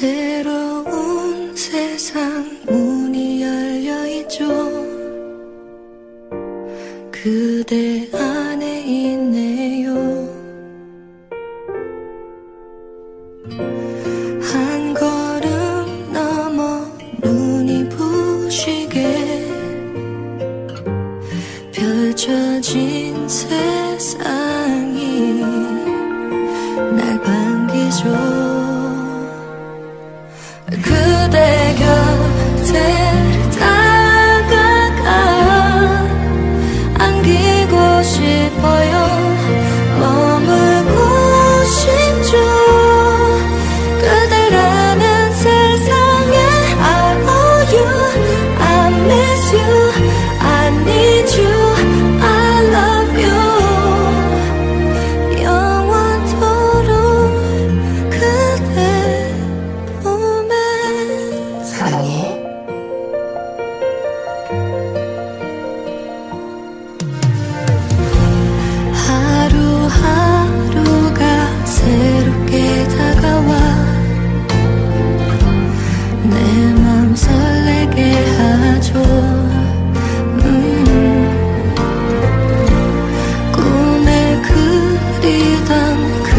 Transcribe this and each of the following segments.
새로운 세상 문이 열려 있죠. 그대 세상이 날 반기죠. 그대가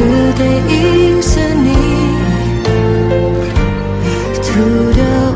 그대 있으니 두려워